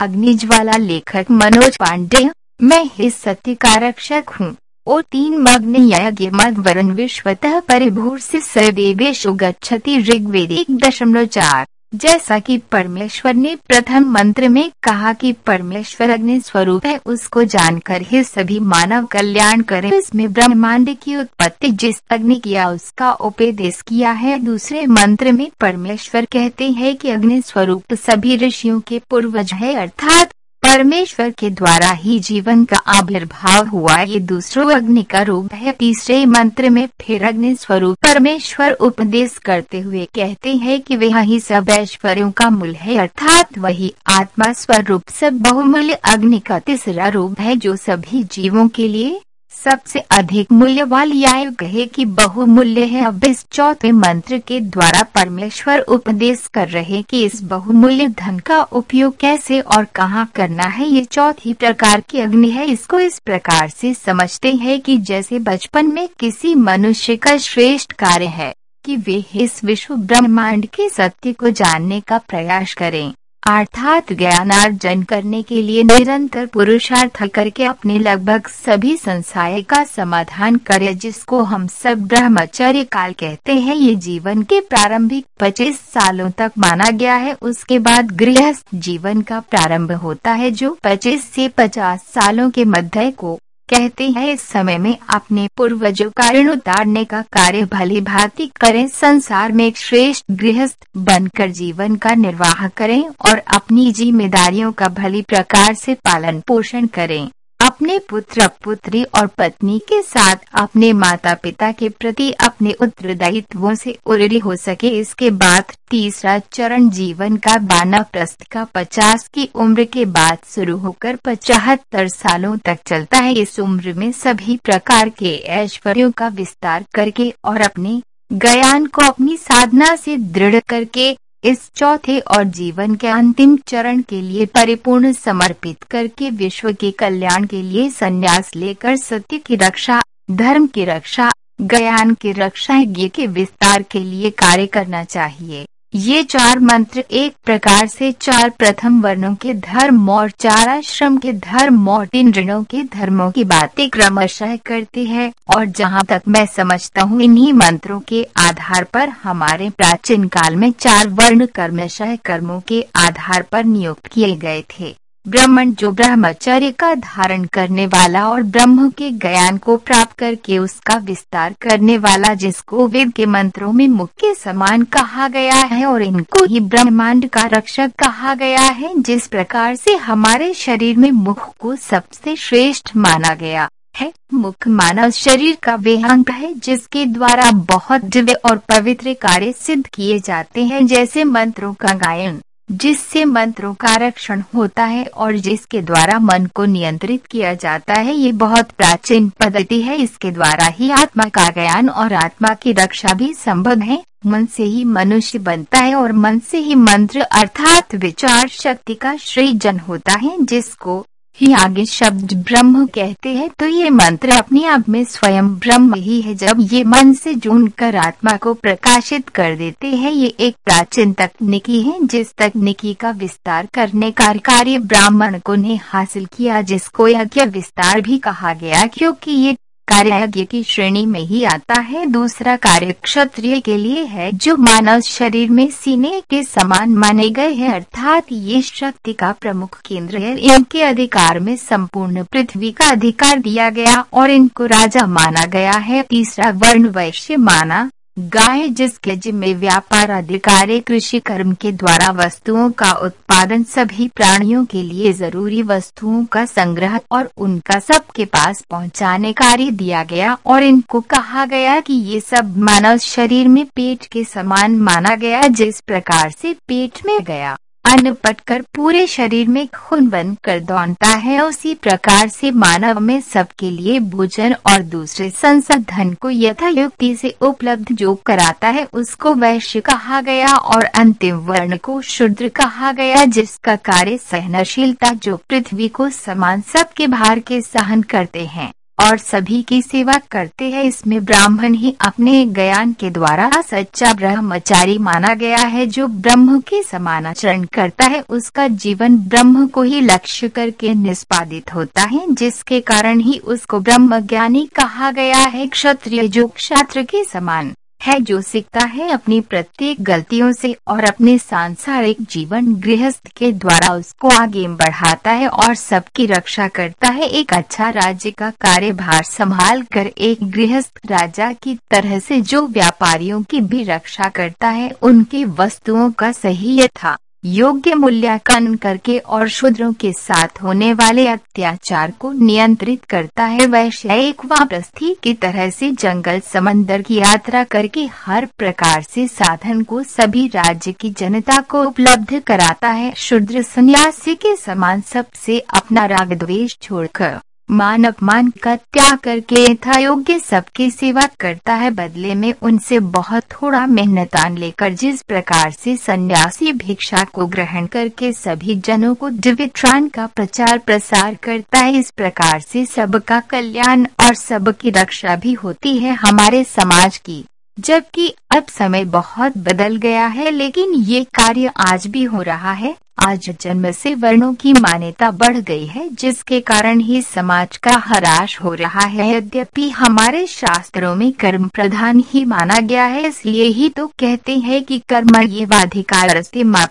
अग्निज्वाला लेखक मनोज पांडे, मैं ही सत्य का रक्षक हूँ। ओ तीन मग्न यज्ञ मद वरण विश्वतः परिभूर से गच्छति ऋग्वेद एक दशमलव चार। जैसा कि परमेश्वर ने प्रथम मंत्र में कहा कि परमेश्वर अग्नि स्वरूप है, उसको जानकर ही सभी मानव कल्याण करें। इसमें ब्रह्मांड की उत्पत्ति जिस अग्नि किया, उसका उपदेश किया है। दूसरे मंत्र में परमेश्वर कहते हैं कि अग्नि स्वरूप सभी ऋषियों के पूर्वज है, अर्थात परमेश्वर के द्वारा ही जीवन का आविर्भाव हुआ। ये दूसरो अग्नि का रूप है। तीसरे मंत्र में फिर अग्नि स्वरूप परमेश्वर उपदेश करते हुए कहते हैं कि वह ही सब ऐश्वर्यों का मूल है। अर्थात वही आत्मा स्वरूप सब बहुमूल्य अग्नि का तीसरा रूप है जो सभी जीवों के लिए सबसे अधिक मूल्य वाली आयु कहे कि बहुमूल्य है। अब इस चौथे मंत्र के द्वारा परमेश्वर उपदेश कर रहे कि इस बहुमूल्य धन का उपयोग कैसे और कहाँ करना है। ये चौथी प्रकार की अग्नि है। इसको इस प्रकार से समझते हैं कि जैसे बचपन में किसी मनुष्य का श्रेष्ठ कार्य है कि वे इस विश्व ब्रह्मांड के सत्य को जानने का प्रयास करें। अर्थात ज्ञानार्जन करने के लिए निरंतर पुरुषार्थ करके अपने लगभग सभी संशय का समाधान करे, जिसको हम सब ब्रह्मचर्य काल कहते हैं। ये जीवन के प्रारंभिक 25 सालों तक माना गया है। उसके बाद गृहस्थ जीवन का प्रारंभ होता है, जो 25 से 50 सालों के मध्य को कहते हैं, इस समय में अपने पूर्वजों का ऋण उतारने का कार्य भली भांति करें, संसार में एक श्रेष्ठ गृहस्थ बनकर जीवन का निर्वाह करें और अपनी जिम्मेदारियों का भली प्रकार से पालन पोषण करें। अपने पुत्र, पुत्री और पत्नी के साथ अपने माता पिता के प्रति अपने उत्तरदायित्वों से उड़ी हो सके। इसके बाद तीसरा चरण जीवन का बाना प्रस्थ का पचास की उम्र के बाद शुरू होकर पचहत्तर सालों तक चलता है। इस उम्र में सभी प्रकार के ऐश्वर्यों का विस्तार करके और अपने ज्ञान को अपनी साधना से दृढ़ करके इस चौथे और जीवन के अंतिम चरण के लिए परिपूर्ण समर्पित करके विश्व के कल्याण के लिए संन्यास लेकर सत्य की रक्षा, धर्म की रक्षा, ज्ञान की रक्षा, यज्ञ के विस्तार के लिए कार्य करना चाहिए। ये चार मंत्र एक प्रकार से चार प्रथम वर्णों के धर्म और चार आश्रम के धर्म और तीन ऋणों के धर्मों की बातें क्रमशः करते हैं, और जहाँ तक मैं समझता हूँ इन्हीं मंत्रों के आधार पर हमारे प्राचीन काल में चार वर्ण कर्मशः कर्मों के आधार पर नियुक्त किए गए थे। ब्राह्मण जो ब्रह्मचर्य का धारण करने वाला और ब्रह्म के ज्ञान को प्राप्त करके उसका विस्तार करने वाला जिसको वेद के मंत्रों में मुख्य समान कहा गया है और इनको ही ब्रह्मांड का रक्षक कहा गया है, जिस प्रकार से हमारे शरीर में मुख को सबसे श्रेष्ठ माना गया है। मुख मानव शरीर का वे अंग है, जिसके द्वारा बहुत दिव्य और पवित्र कार्य सिद्ध किए जाते हैं, जैसे मंत्रों का गायन। जिससे मंत्रों का रक्षण होता है और जिसके द्वारा मन को नियंत्रित किया जाता है, ये बहुत प्राचीन पद्धति है। इसके द्वारा ही आत्मा का ज्ञान और आत्मा की रक्षा भी संभव है। मन से ही मनुष्य बनता है और मन से ही मंत्र अर्थात विचार शक्ति का सृजन होता है, जिसको ही आगे शब्द ब्रह्म कहते हैं। तो ये मंत्र अपने आप में स्वयं ब्रह्म ही है। जब ये मन से जून कर आत्मा को प्रकाशित कर देते हैं, ये एक प्राचीन तकनीकी है, जिस तकनीकी का विस्तार करने का कार्य ब्राह्मण को ने हासिल किया, जिसको यज्ञ विस्तार भी कहा गया, क्योंकि ये कार्य की श्रेणी में ही आता है। दूसरा कार्य क्षत्रिय के लिए है, जो मानव शरीर में सीने के समान माने गए हैं, अर्थात ये शक्ति का प्रमुख केंद्र है। इनके अधिकार में संपूर्ण पृथ्वी का अधिकार दिया गया और इनको राजा माना गया है। तीसरा वर्ण वैश्य माना गाय जिसके जिम्मे व्यापार अधिकारी, कृषि कर्म के द्वारा वस्तुओं का उत्पादन सभी प्राणियों के लिए ज़रूरी वस्तुओं का संग्रह और उनका सबके पास पहुँचाने कार्य दिया गया और इनको कहा गया कि ये सब मानव शरीर में पेट के समान माना गया जिस प्रकार से पेट में गया। अन्न पटकर पूरे शरीर में खून बन कर दौड़ता है। उसी प्रकार से मानव में सबके लिए भोजन और दूसरे संसाधन को यथायुक्ति से उपलब्ध जो कराता है, उसको वैश्य कहा गया और अंतिम वर्ण को शुद्र कहा गया, जिसका कार्य सहनशीलता जो पृथ्वी को समान सबके भार के सहन करते हैं। और सभी की सेवा करते हैं। इसमें ब्राह्मण ही अपने ज्ञान के द्वारा सच्चा ब्रह्मचारी माना गया है, जो ब्रह्म के समान आचरण करता है। उसका जीवन ब्रह्म को ही लक्ष्य करके निष्पादित होता है, जिसके कारण ही उसको ब्रह्म ज्ञानी कहा गया है, क्षत्रिय जो क्षात्र के समान। है जो सीखता है अपनी प्रत्येक गलतियों से और अपने सांसारिक जीवन गृहस्थ के द्वारा उसको आगे बढ़ाता है और सबकी रक्षा करता है। एक अच्छा राज्य का कार्यभार संभाल कर एक गृहस्थ राजा की तरह से जो व्यापारियों की भी रक्षा करता है, उनकी वस्तुओं का सही यथा योग्य मूल्यांकन करके और शूद्रों के साथ होने वाले अत्याचार को नियंत्रित करता है। वैश्य एक वापस्थी की तरह से जंगल समंदर की यात्रा करके हर प्रकार से साधन को सभी राज्य की जनता को उपलब्ध कराता है। शूद्र सन्यासी के समान सबसे अपना राग द्वेष छोड़कर मान अपमान का त्याग करके यथा योग्य सबकी सेवा करता है, बदले में उनसे बहुत थोड़ा मेहनतान लेकर जिस प्रकार से सन्यासी भिक्षा को ग्रहण करके सभी जनों को दिव्यत्राण का प्रचार प्रसार करता है, इस प्रकार से सबका कल्याण और सबकी रक्षा भी होती है हमारे समाज की। जबकि अब समय बहुत बदल गया है, लेकिन ये कार्य आज भी हो रहा है। आज जन्म से वर्णों की मान्यता बढ़ गई है, जिसके कारण ही समाज का हराश हो रहा है। यद्यपि हमारे शास्त्रों में कर्म प्रधान ही माना गया है, इसलिए ही तो कहते हैं कि कर्म ये वाधिकार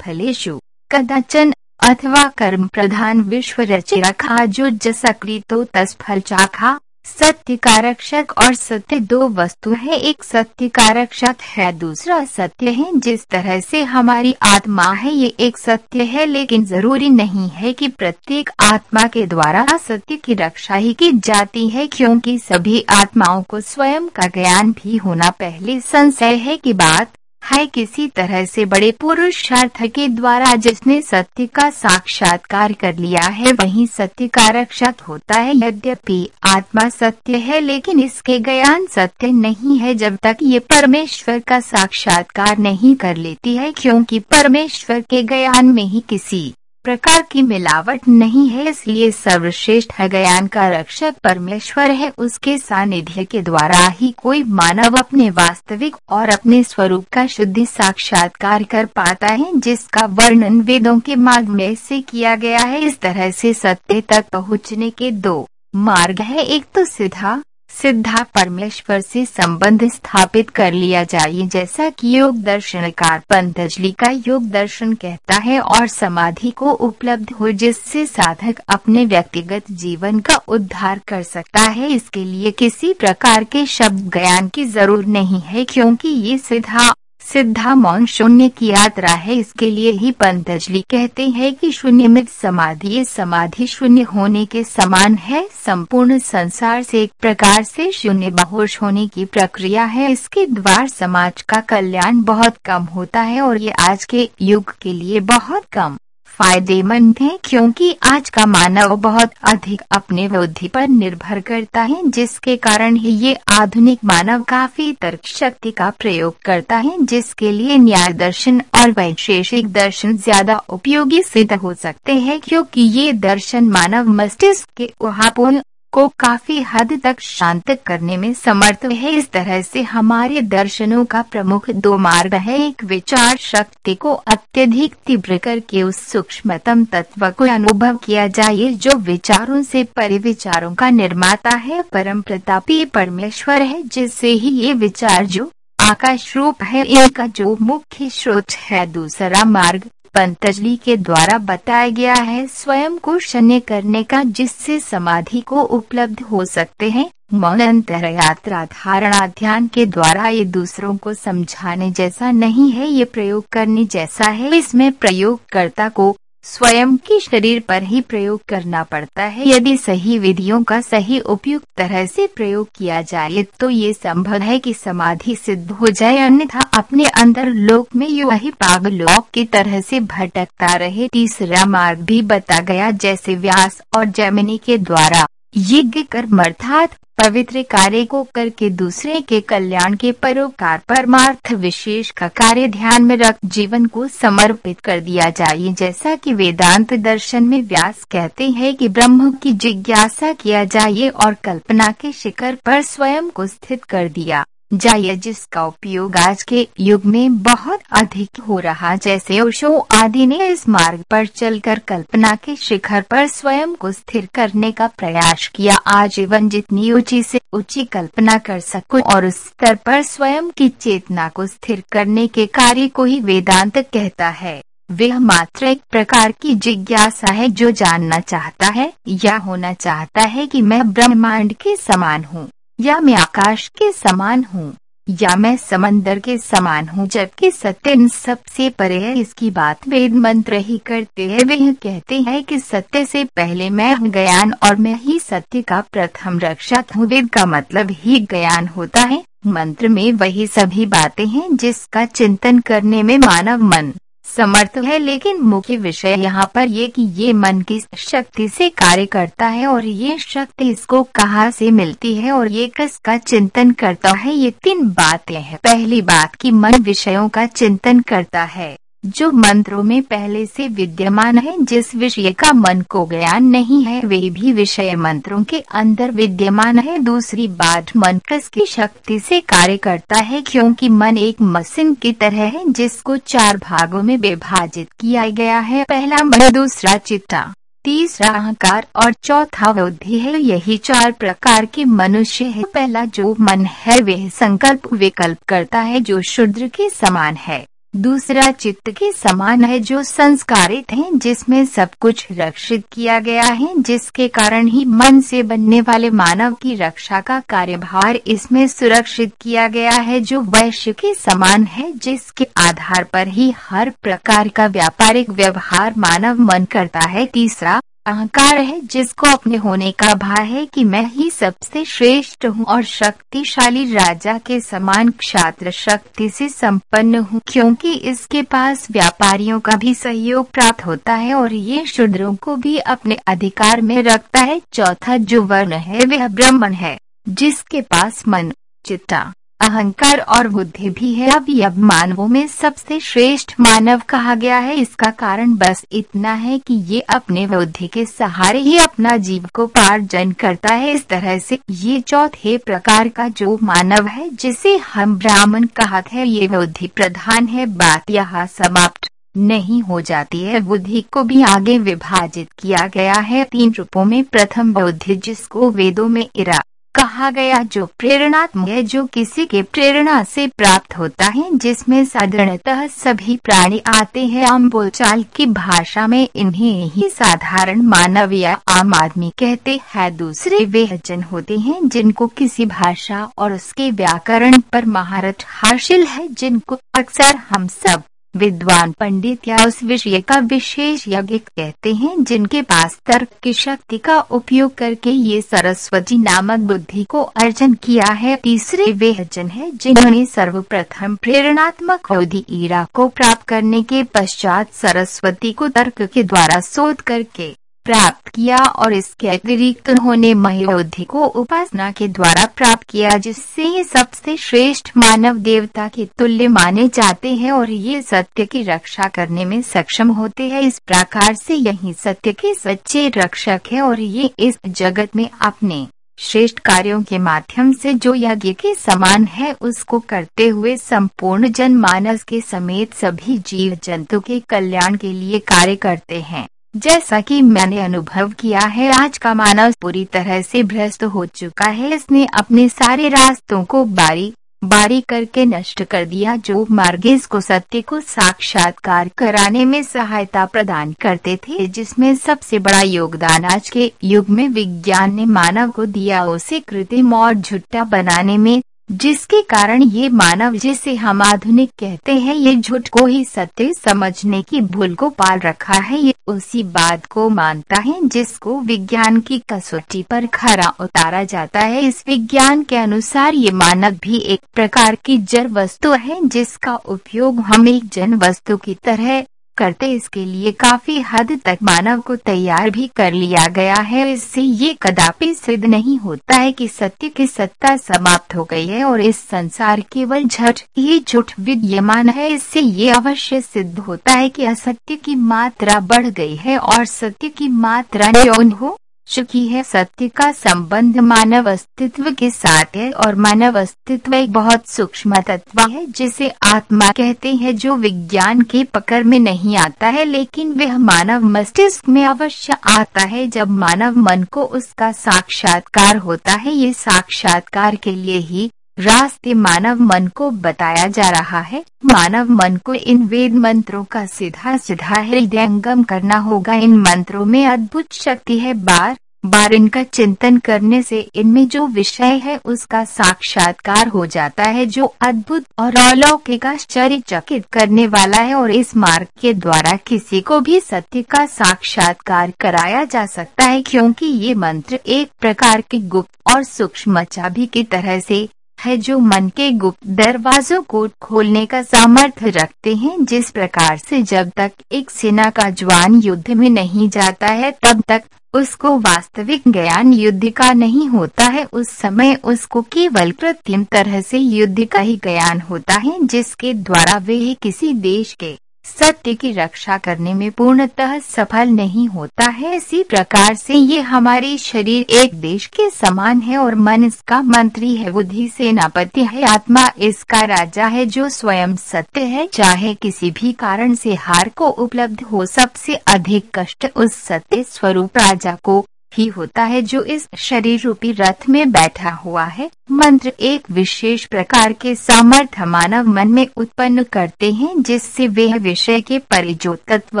फलेशु कदाचन अथवा कर्म प्रधान विश्व रचे रखा, जो जसकृतो तस्फल चाखा। सत्य का रक्षक और सत्य दो वस्तु है। एक सत्य का रक्षक है, दूसरा सत्य है। जिस तरह से हमारी आत्मा है, ये एक सत्य है, लेकिन ज़रूरी नहीं है कि प्रत्येक आत्मा के द्वारा सत्य की रक्षा ही की जाती है, क्योंकि सभी आत्माओं को स्वयं का ज्ञान भी होना पहले संशय है की बात है किसी तरह से बड़े पुरुषार्थ के द्वारा जिसने सत्य का साक्षात्कार कर लिया है, वही सत्य का रक्षक होता है। यद्यपि आत्मा सत्य है, लेकिन इसके ज्ञान सत्य नहीं है, जब तक ये परमेश्वर का साक्षात्कार नहीं कर लेती है, क्योंकि परमेश्वर के ज्ञान में ही किसी प्रकार की मिलावट नहीं है, इसलिए सर्वश्रेष्ठ ज्ञान का रक्षक परमेश्वर है। उसके सानिध्य के द्वारा ही कोई मानव अपने वास्तविक और अपने स्वरूप का शुद्धि साक्षात्कार कर पाता है, जिसका वर्णन वेदों के मार्ग में से किया गया है। इस तरह से सत्य तक पहुँचने के दो मार्ग है। एक तो सीधा सिद्धा परमेश्वर से संबंध स्थापित कर लिया जाए। जैसा कि योग दर्शनकार पंतजलि का योग दर्शन कहता है और समाधि को उपलब्ध हो जिससे साधक अपने व्यक्तिगत जीवन का उद्धार कर सकता है। इसके लिए किसी प्रकार के शब्द ज्ञान की ज़रूरत नहीं है, क्योंकि ये सीधा सिद्धा मौन शून्य की यात्रा है, इसके लिए ही पंतजलि कहते हैं कि शून्य में समाधि समाधि शून्य होने के समान है, संपूर्ण संसार से एक प्रकार से शून्य बहोश होने की प्रक्रिया है, इसके द्वार समाज का कल्याण बहुत कम होता है और ये आज के युग के लिए बहुत कम। फ़ायदेमंद है क्योंकि आज का मानव बहुत अधिक अपने बुद्धि पर निर्भर करता है, जिसके कारण ही ये आधुनिक मानव काफ़ी तर्क शक्ति का प्रयोग करता है, जिसके लिए न्याय दर्शन और वैशेषिक दर्शन ज़्यादा उपयोगी सिद्ध हो सकते हैं, क्योंकि ये दर्शन मानव मस्तिष्क के उहापोन को काफ़ी हद तक शांत करने में समर्थ है। इस तरह से हमारे दर्शनों का प्रमुख दो मार्ग है। एक, विचार शक्ति को अत्यधिक तीव्र करके उस सूक्ष्मतम तत्व को अनुभव किया जाए, जो विचारों से परिविचारों का निर्माता है। परम प्रतापी परमेश्वर है, जिससे ही ये विचार जो आकाश रूप है, इनका जो मुख्य स्रोत है। दूसरा मार्ग पंतजलि के द्वारा बताया गया है स्वयं को शन्य करने का जिससे समाधि को उपलब्ध हो सकते हैं। मौन अंतर यात्रा धारणा ध्यान के द्वारा ये दूसरों को समझाने जैसा नहीं है, ये प्रयोग करने जैसा है। इसमें प्रयोगकर्ता को स्वयं के शरीर पर ही प्रयोग करना पड़ता है। यदि सही विधियों का सही उपयुक्त तरह से प्रयोग किया जाए तो ये संभव है कि समाधि सिद्ध हो जाए। अन्यथा अपने अंदर लोक में यू ही पागलोक की तरह से भटकता रहे। तीसरा मार्ग भी बता गया, जैसे व्यास और जैमिनी के द्वारा। यज्ञ कर्म अर्थात पवित्र कार्य को करके दूसरे के कल्याण के परोकार परमार्थ विशेष का कार्य ध्यान में रख जीवन को समर्पित कर दिया जाए। जैसा कि वेदांत दर्शन में व्यास कहते हैं कि ब्रह्म की जिज्ञासा किया जाए और कल्पना के शिखर पर स्वयं को स्थित कर दिया। जाइए जिसका उपयोग आज के युग में बहुत अधिक हो रहा जैसे ओशो आदि ने इस मार्ग पर चलकर कल्पना के शिखर पर स्वयं को स्थिर करने का प्रयास किया। आजीवन जितनी ऊँची से ऊँची कल्पना कर सको और उस स्तर पर स्वयं की चेतना को स्थिर करने के कार्य को ही वेदांत कहता है। वह मात्र एक प्रकार की जिज्ञासा है जो जानना चाहता है या होना चाहता है कि मैं ब्रह्मांड के समान हूँ। या मैं आकाश के समान हूँ, या मैं समंदर के समान हूँ, जबकि सत्य इन सबसे परे है, इसकी बात वेद मंत्र ही करते हैं। वे कहते हैं कि सत्य से पहले मैं ज्ञान और मैं ही सत्य का प्रथम रक्षक हूँ। वेद का मतलब ही ज्ञान होता है। मंत्र में वही सभी बातें हैं जिसका चिंतन करने में मानव मन समर्थ है, लेकिन मुख्य विषय यहाँ पर ये कि ये मन की शक्ति से कार्य करता है और ये शक्ति इसको कहाँ से मिलती है और ये किसका चिंतन करता है, ये तीन बातें हैं। पहली बात कि मन विषयों का चिंतन करता है। जो मंत्रों में पहले से विद्यमान है, जिस विषय का मन को ज्ञान नहीं है, वे भी विषय मंत्रों के अंदर विद्यमान है। दूसरी बात, मन किसकी शक्ति से कार्य करता है, क्योंकि मन एक मशीन की तरह है, जिसको चार भागों में विभाजित किया गया है। पहला मन, दूसरा चित्ता, तीसरा अहंकार और चौथा बुद्धि है। यही चार प्रकार के मनुष्य है। पहला जो मन है, वह संकल्प विकल्प करता है, जो शुद्र के समान है। दूसरा चित्त के समान है जो संस्कारित है, जिसमें सब कुछ रक्षित किया गया है, जिसके कारण ही मन से बनने वाले मानव की रक्षा का कार्यभार इसमें सुरक्षित किया गया है, जो वैश्य के समान है, जिसके आधार पर ही हर प्रकार का व्यापारिक व्यवहार मानव मन करता है। तीसरा अहंकार है, जिसको अपने होने का भाव है कि मैं ही सबसे श्रेष्ठ हूँ और शक्तिशाली राजा के समान क्षात्र शक्ति से संपन्न हूँ, क्योंकि इसके पास व्यापारियों का भी सहयोग प्राप्त होता है और ये शूद्रों को भी अपने अधिकार में रखता है। चौथा जो वर्ण है, वह ब्राह्मण है, जिसके पास मन, चित्ता अहंकार और बुद्धि भी है। अब अब मानवों में सबसे श्रेष्ठ मानव कहा गया है। इसका कारण बस इतना है कि ये अपने बुद्धि के सहारे ही अपना जीव को पार्जन करता है। इस तरह से ये चौथे प्रकार का जो मानव है, जिसे हम ब्राह्मण कहते हैं, ये बुद्धि प्रधान है। बात यहाँ समाप्त नहीं हो जाती है। बुद्धि को भी आगे विभाजित किया गया है। तीन रूपों में प्रथम बुद्धि जिसको वेदों में इरा कहा गया जो प्रेरणात्मक है, जो किसी के प्रेरणा से प्राप्त होता है, जिसमें साधारणतः सभी प्राणी आते हैं। आम बोलचाल की भाषा में इन्हें ही साधारण मानव या आम आदमी कहते हैं। दूसरे वे जन होते हैं, जिनको किसी भाषा और उसके व्याकरण पर महारत हासिल है, जिनको अक्सर हम सब विद्वान पंडित या उस विषय का विशेष यज्ञ कहते हैं, जिनके पास तर्क की शक्ति का उपयोग करके ये सरस्वती नामक बुद्धि को अर्जन किया है। तीसरे वे अर्जन है, जिन्होंने सर्वप्रथम प्रेरणात्मक अवधि ईरा को प्राप्त करने के पश्चात सरस्वती को तर्क के द्वारा शोध करके प्राप्त किया और इसके अतिरिक्त उन्होंने महोधि को उपासना के द्वारा प्राप्त किया, जिससे ये सबसे श्रेष्ठ मानव देवता के तुल्य माने जाते हैं और ये सत्य की रक्षा करने में सक्षम होते हैं। इस प्रकार से यही सत्य के सच्चे रक्षक है और ये इस जगत में अपने श्रेष्ठ कार्यों के माध्यम से जो यज्ञ के समान है, उसको करते हुए संपूर्ण जनमानस के समेत सभी जीव जंतु के कल्याण के लिए कार्य करते हैं। जैसा कि मैंने अनुभव किया है, आज का मानव पूरी तरह से भ्रष्ट हो चुका है। इसने अपने सारे रास्तों को बारी बारी करके नष्ट कर दिया, जो मार्ग इसको सत्य को साक्षात्कार कराने में सहायता प्रदान करते थे, जिसमें सबसे बड़ा योगदान आज के युग में विज्ञान ने मानव को दिया। उसे कृत्रिम और झुट्टा बनाने में जिसके कारण ये मानव जिसे हम आधुनिक कहते हैं, ये झूठ को ही सत्य समझने की भूल को पाल रखा है। ये उसी बात को मानता है जिसको विज्ञान की कसौटी पर खरा उतारा जाता है। इस विज्ञान के अनुसार ये मानव भी एक प्रकार की जड़ वस्तु है जिसका उपयोग हम एक जन वस्तु की तरह करते इसके लिए काफ़ी हद तक मानव को तैयार भी कर लिया गया है। इससे ये कदापि सिद्ध नहीं होता है कि सत्य की सत्ता समाप्त हो गई है और इस संसार केवल झट ही झूठ विद्यमान है। इससे ये अवश्य सिद्ध होता है कि असत्य की मात्रा बढ़ गई है और सत्य की मात्रा न्यून हो। चुकी है। सत्य का संबंध मानव अस्तित्व के साथ है और मानव अस्तित्व एक बहुत सूक्ष्म तत्व है, जिसे आत्मा कहते हैं, जो विज्ञान के पकड़ में नहीं आता है, लेकिन वह मानव मस्तिष्क में अवश्य आता है। जब मानव मन को उसका साक्षात्कार होता है, ये साक्षात्कार के लिए ही रास्ते मानव मन को बताया जा रहा है। मानव मन को इन वेद मंत्रों का सीधा सीधा हृदयंगम करना होगा। इन मंत्रों में अद्भुत शक्ति है। बार बार इनका चिंतन करने से इनमें जो विषय है उसका साक्षात्कार हो जाता है, जो अद्भुत और अलौकिक आश्चर्य चकित करने वाला है और इस मार्ग के द्वारा किसी को भी सत्य का साक्षात्कार कराया जा सकता है, क्योंकि ये मंत्र एक प्रकार की गुप्त और सूक्ष्म चाबी की तरह से है जो मन के गुप्त दरवाजों को खोलने का सामर्थ्य रखते हैं। जिस प्रकार से जब तक एक सेना का जवान युद्ध में नहीं जाता है, तब तक उसको वास्तविक ज्ञान युद्ध का नहीं होता है। उस समय उसको केवल कृत्रिम तरह से युद्ध का ही ज्ञान होता है, जिसके द्वारा वे किसी देश के सत्य की रक्षा करने में पूर्णतः सफल नहीं होता है। इसी प्रकार से ये हमारे शरीर एक देश के समान है और मन इसका मंत्री है, बुद्धि सेनापति है, आत्मा इसका राजा है जो स्वयं सत्य है। चाहे किसी भी कारण से हार को उपलब्ध हो, सबसे अधिक कष्ट उस सत्य स्वरूप राजा को ही होता है जो इस शरीर रूपी रथ में बैठा हुआ है। मंत्र एक विशेष प्रकार के सामर्थ्य मानव मन में उत्पन्न करते हैं, जिससे वह विषय के परि जो तत्व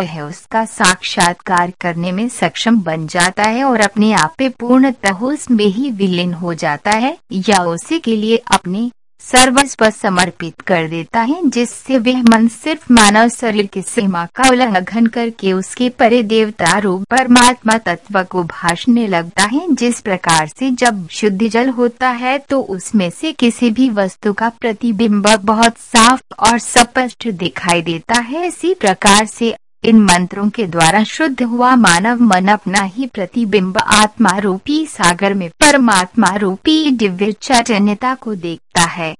है। उसका साक्षात्कार करने में सक्षम बन जाता है और अपने आप पे पूर्णतः उसमें ही विलीन हो जाता है, या उसी के लिए अपने सर्वस्व समर्पित कर देता है, जिससे वह मन सिर्फ़ मानव शरीर की सीमा का उल्लंघन करके उसके परे देवता रूप परमात्मा तत्व को भाषने लगता है। जिस प्रकार से जब शुद्ध जल होता है तो उसमें से किसी भी वस्तु का प्रतिबिंब बहुत साफ़ और स्पष्ट दिखाई देता है। इसी प्रकार से इन मंत्रों के द्वारा शुद्ध हुआ मानव मन अपना ही प्रतिबिंब आत्मा रूपी सागर में परमात्मा रूपी दिव्य चैतन्यता को देखता है।